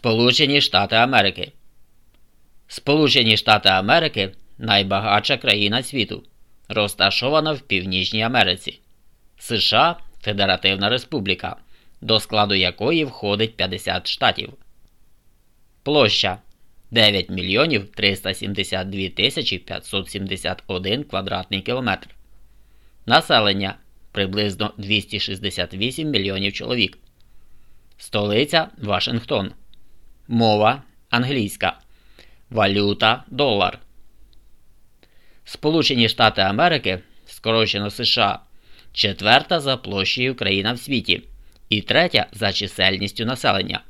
Сполучені Штати Америки. Сполучені Штати Америки найбагатша країна світу, розташована в Північній Америці. США Федеративна Республіка, до складу якої входить 50 штатів. Площа 9 мільйонів 372 тисячі 571 квадратний кілометр. Населення приблизно 268 мільйонів чоловік. Столиця Вашингтон. Мова англійська. Валюта долар. Сполучені Штати Америки, скорочено США, четверта за площею країна в світі і третя за чисельністю населення.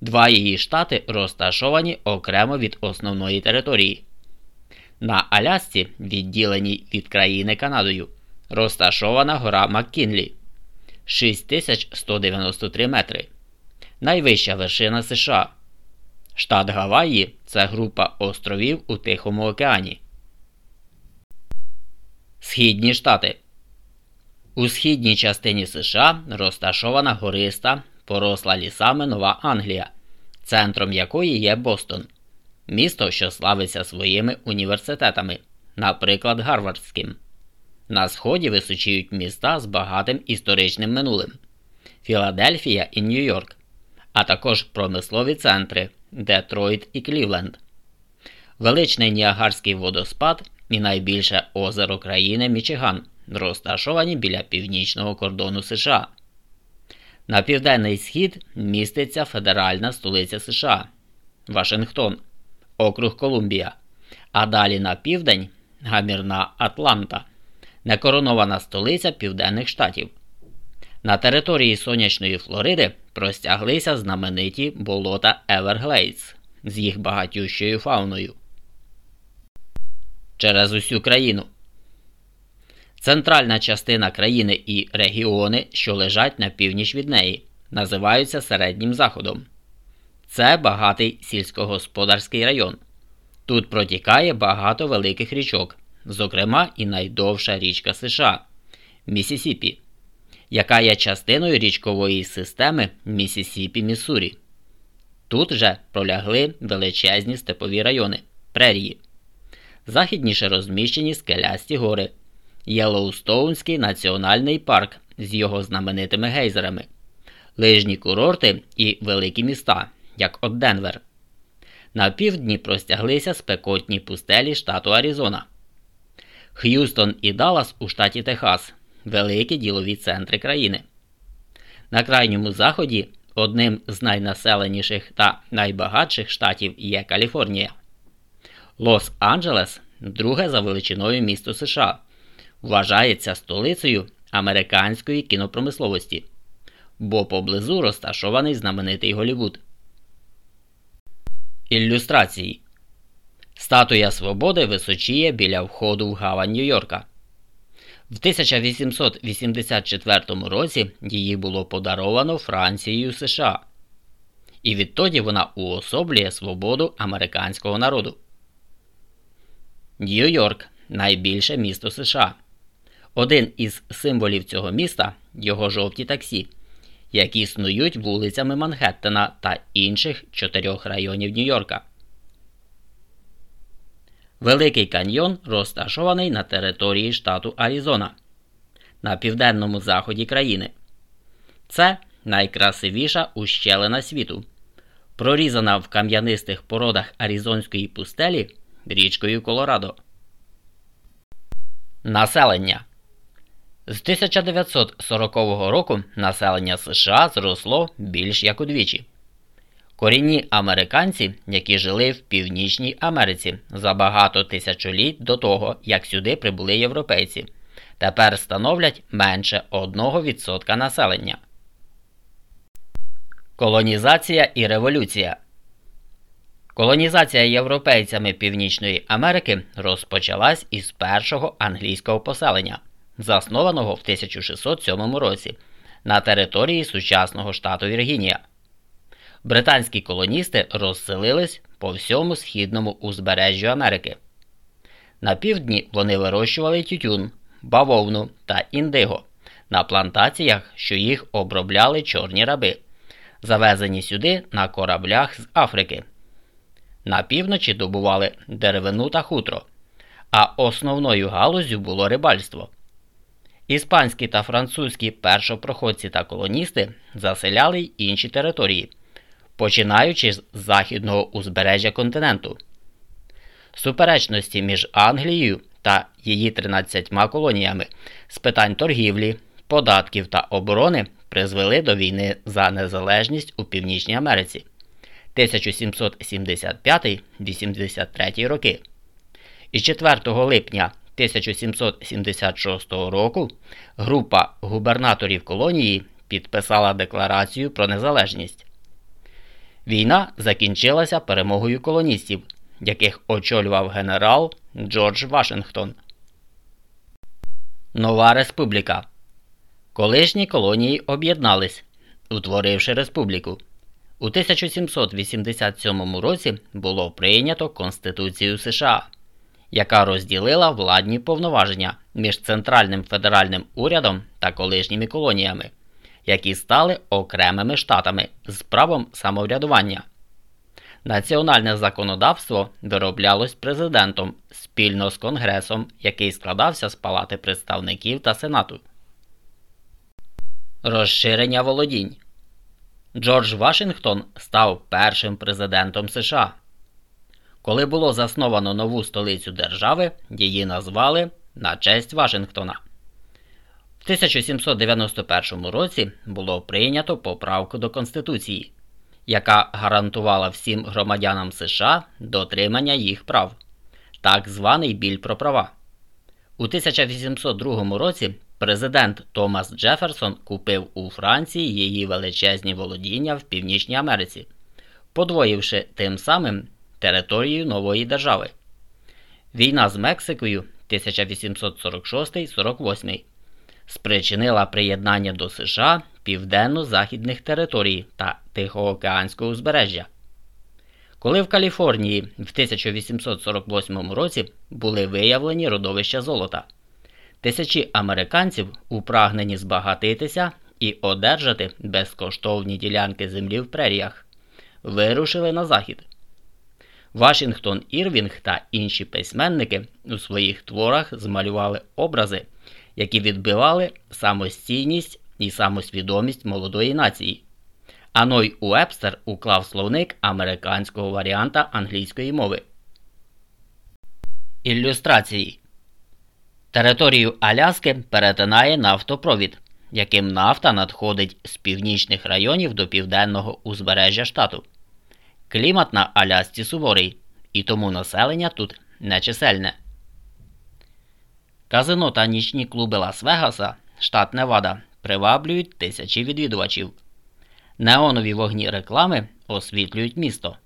Два її штати розташовані окремо від основної території. На Алясці, відділеній від країни Канадою, розташована гора Маккінлі 6193 метри. Найвища вершина США. Штат Гаваї це група островів у Тихому океані. Східні штати. У східній частині США розташована гориста, поросла лісами Нова Англія, центром якої є Бостон, місто, що славиться своїми університетами, наприклад, Гарвардським. На сході височіють міста з багатим історичним минулим Філадельфія і Нью-Йорк, а також промислові центри Детройт і Клівленд. Величний Ніагарський водоспад і найбільше озеро країни Мічиган, розташовані біля північного кордону США. На південний схід міститься федеральна столиця США Вашингтон, Округ Колумбія, а далі на південь гамірна Атланта, некоронована столиця Південних Штатів. На території сонячної Флориди простяглися знамениті болота Еверглейдс з їх багатющою фауною. Через усю країну. Центральна частина країни і регіони, що лежать на північ від неї, називаються Середнім Заходом. Це багатий сільськогосподарський район. Тут протікає багато великих річок, зокрема і найдовша річка США Місісіпі, яка є частиною річкової системи Місісіпі Міссурі. Тут же пролягли величезні степові райони прерії. Західніше розміщені скелясті гори. Єлоустоунський національний парк з його знаменитими гейзерами, лижні курорти і великі міста, як от Денвер. На півдні простяглися спекотні пустелі штату Аризона, Х'юстон і Даллас у штаті Техас великі ділові центри країни. На крайньому заході одним з найнаселеніших та найбагатших штатів є Каліфорнія. Лос-Анджелес, друге за величиною місто США вважається столицею американської кінопромисловості, бо поблизу розташований знаменитий Голівуд. Ілюстрації Статуя Свободи височіє біля входу в гавань Нью-Йорка. В 1884 році її було подаровано Францією США, і відтоді вона уособлює свободу американського народу. Нью-Йорк найбільше місто США. Один із символів цього міста його жовті таксі, які снують вулицями Манхеттена та інших чотирьох районів Нью-Йорка. Великий каньйон розташований на території штату Аризона на південному заході країни. Це найкрасивіша ущелина світу, прорізана в кам'янистих породах Аризонської пустелі річкою Колорадо. Населення з 1940 року населення США зросло більш як удвічі. Корінні американці, які жили в Північній Америці за багато тисячоліть до того, як сюди прибули європейці, тепер становлять менше 1% населення. Колонізація і революція Колонізація європейцями Північної Америки розпочалась із першого англійського поселення заснованого в 1607 році на території сучасного штату Віргінія. Британські колоністи розселились по всьому східному узбережжю Америки. На півдні вони вирощували тютюн, бавовну та індиго на плантаціях, що їх обробляли чорні раби, завезені сюди на кораблях з Африки. На півночі добували деревину та хутро, а основною галузю було рибальство. Іспанські та французькі першопроходці та колоністи заселяли й інші території, починаючи з західного узбережжя континенту. Суперечності між Англією та її 13 колоніями з питань торгівлі, податків та оборони призвели до війни за незалежність у Північній Америці 1775-83 роки. І 4 липня 1776 року група губернаторів колонії підписала декларацію про незалежність. Війна закінчилася перемогою колоністів, яких очолював генерал Джордж Вашингтон. Нова Республіка. Колишні колонії об'єднались, утворивши республіку. У 1787 році було прийнято Конституцію США, яка розділила владні повноваження між центральним федеральним урядом та колишніми колоніями, які стали окремими штатами з правом самоврядування. Національне законодавство вироблялось президентом спільно з Конгресом, який складався з Палати представників та Сенату. Розширення володінь Джордж Вашингтон став першим президентом США. Коли було засновано нову столицю держави, її назвали на честь Вашингтона. В 1791 році було прийнято поправку до Конституції, яка гарантувала всім громадянам США дотримання їх прав, так званий біль про права. У 1802 році президент Томас Джеферсон купив у Франції її величезні володіння в Північній Америці, подвоївши тим самим територію нової держави. Війна з Мексикою 1846-48 спричинила приєднання до США південно-західних територій та Тихоокеанського узбережжя. Коли в Каліфорнії в 1848 році були виявлені родовища золота, тисячі американців, упрагнені збагатитися і одержати безкоштовні ділянки землі в преріях, вирушили на захід. Вашингтон Ірвінг та інші письменники у своїх творах змалювали образи, які відбивали самостійність і самосвідомість молодої нації. А Ной Уебстер уклав словник американського варіанта англійської мови. Ілюстрації Територію Аляски перетинає нафтопровід, яким нафта надходить з північних районів до південного узбережжя штату. Клімат на Алясці суворий, і тому населення тут нечисельне. Казино та нічні клуби Лас-Вегаса, штат Невада, приваблюють тисячі відвідувачів. Неонові вогні реклами освітлюють місто.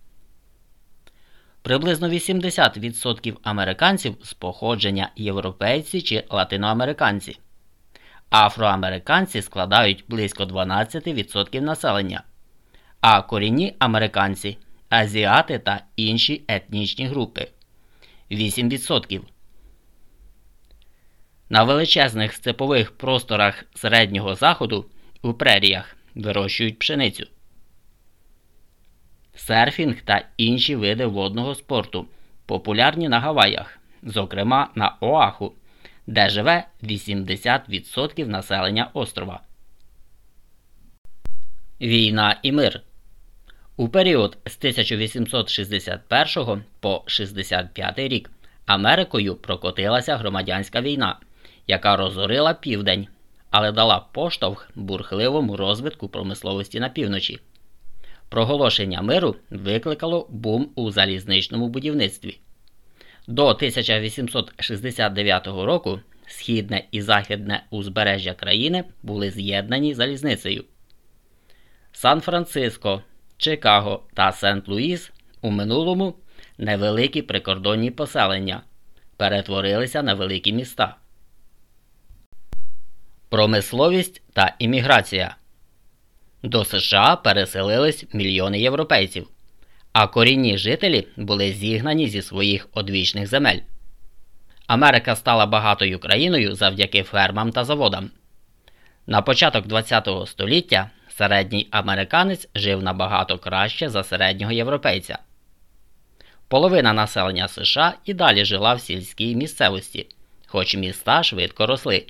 Приблизно 80% американців з походження європейці чи латиноамериканці. Афроамериканці складають близько 12% населення, а корінні американці азіати та інші етнічні групи 8%. На величезних степових просторах середнього заходу у преріях вирощують пшеницю. Серфінг та інші види водного спорту популярні на Гаваях, зокрема на Оаху, де живе 80% населення острова. Війна і мир у період з 1861 по 65 рік Америкою прокотилася громадянська війна, яка розорила південь, але дала поштовх бурхливому розвитку промисловості на півночі. Проголошення миру викликало бум у залізничному будівництві. До 1869 року східне і західне узбережжя країни були з'єднані залізницею. Сан-Франциско, Чикаго та Сент-Луїс у минулому невеликі прикордонні поселення перетворилися на великі міста. Промисловість та імміграція до США переселились мільйони європейців, а корінні жителі були зігнані зі своїх одвічних земель. Америка стала багатою країною завдяки фермам та заводам. На початок ХХ століття середній американець жив набагато краще за середнього європейця. Половина населення США і далі жила в сільській місцевості, хоч міста швидко росли.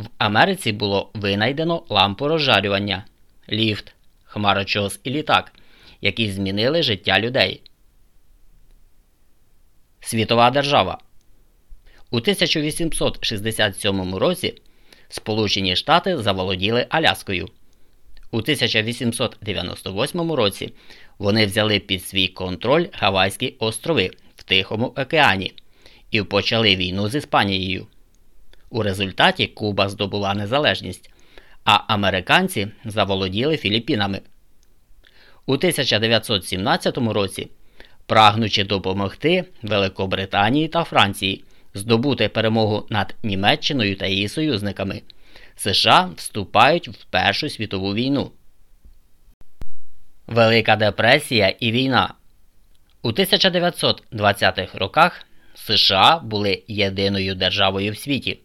В Америці було винайдено лампу розжарювання, ліфт, хмарочос і літак, які змінили життя людей. Світова держава. У 1867 році Сполучені Штати заволоділи Аляскою. У 1898 році вони взяли під свій контроль Гавайські острови в Тихому океані і почали війну з Іспанією. У результаті Куба здобула незалежність, а американці заволоділи Філіппінами. У 1917 році, прагнучи допомогти Великобританії та Франції здобути перемогу над Німеччиною та її союзниками, США вступають в Першу світову війну. Велика депресія і війна. У 1920-х роках США були єдиною державою в світі,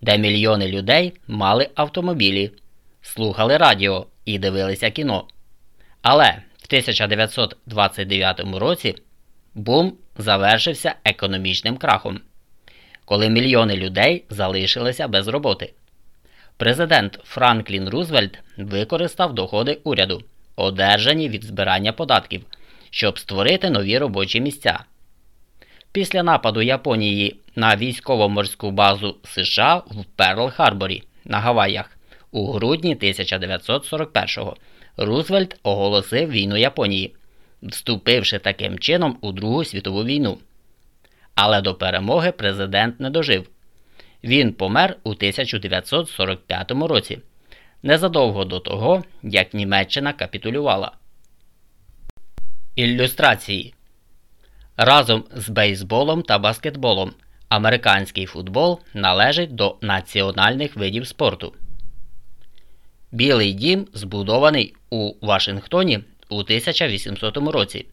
де мільйони людей мали автомобілі, слухали радіо і дивилися кіно. Але в 1929 році бум завершився економічним крахом, коли мільйони людей залишилися без роботи. Президент Франклін Рузвельт використав доходи уряду, одержані від збирання податків, щоб створити нові робочі місця. Після нападу Японії на військово-морську базу США в Перл-Харборі на Гаваях у грудні 1941-го Рузвельт оголосив війну Японії, вступивши таким чином у Другу світову війну. Але до перемоги президент не дожив. Він помер у 1945 році, незадовго до того, як Німеччина капітулювала. Ілюстрації Разом з бейсболом та баскетболом американський футбол належить до національних видів спорту. Білий дім збудований у Вашингтоні у 1800 році.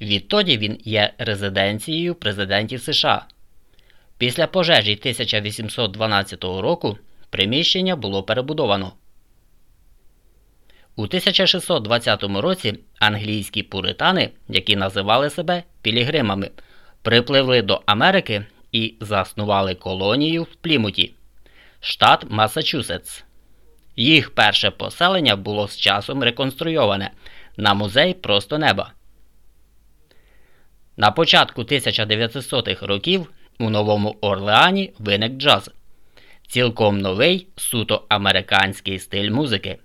Відтоді він є резиденцією президентів США. Після пожежі 1812 року приміщення було перебудовано. У 1620 році англійські пуритани, які називали себе пілігримами, припливли до Америки і заснували колонію в Плімуті, штат Масачусетс. Їх перше поселення було з часом реконструйоване на музей просто неба. На початку 1900-х років у Новому Орлеані виник джаз, цілком новий суто американський стиль музики.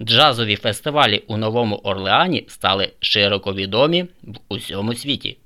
Джазові фестивалі у Новому Орлеані стали широко відомі в усьому світі.